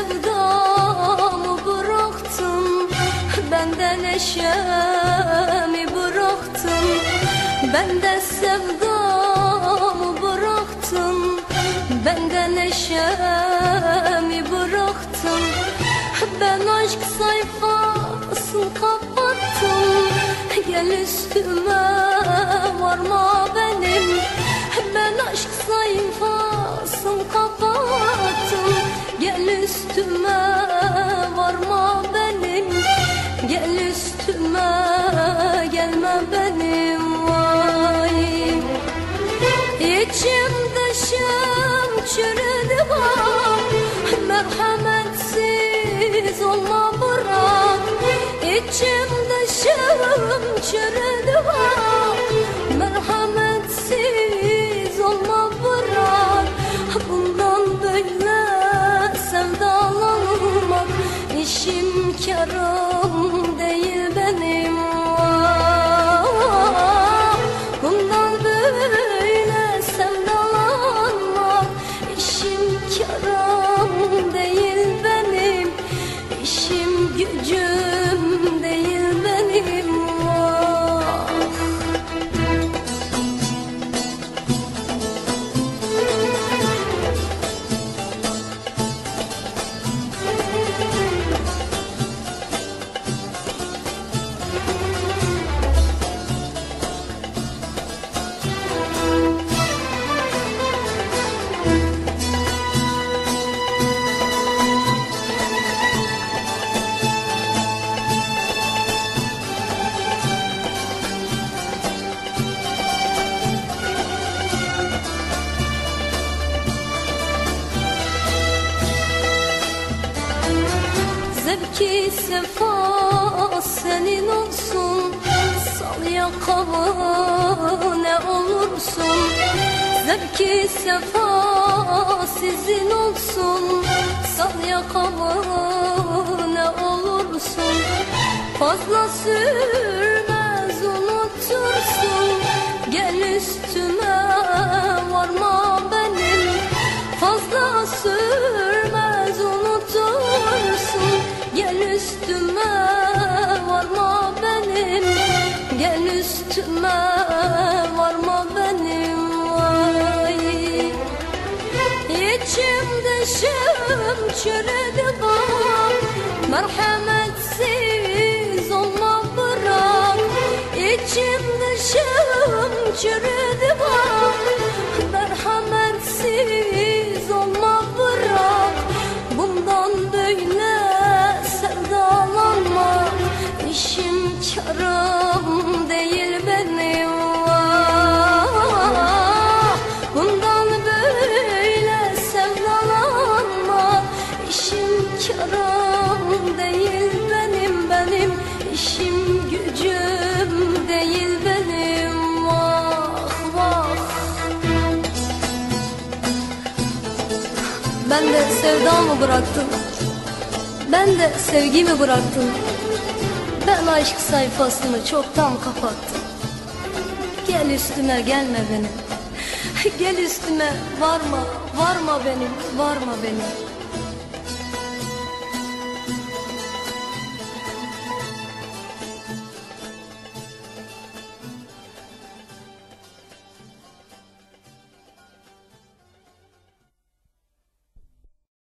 sevdamı bıraktın Benden eşemi bıraktın Benden sevdamı bıraktın Benden eşemi bıraktın. Ben aşk sayfasını kapattım Gel üstüme varma benim. Ben aşk sayfasını kapattım. Gel üstüme Zevki sefa senin olsun. Sal yakamı ne olursun. Zevki sefa sizin olsun. Sal yakamı ne olursun. Fazla sürmez dışım çürüdü bak Merhametsiz olma bırak. İçim dışım çürüdü karım değil benim benim işim gücüm değil benim. Vah vah Ben de sevdamı bıraktım? Ben de sevgimi bıraktım? Ben aşk sayfasını çoktan kapattım. Gel üstüme gelme benim. Gel üstüme varma Varma benim Varma benim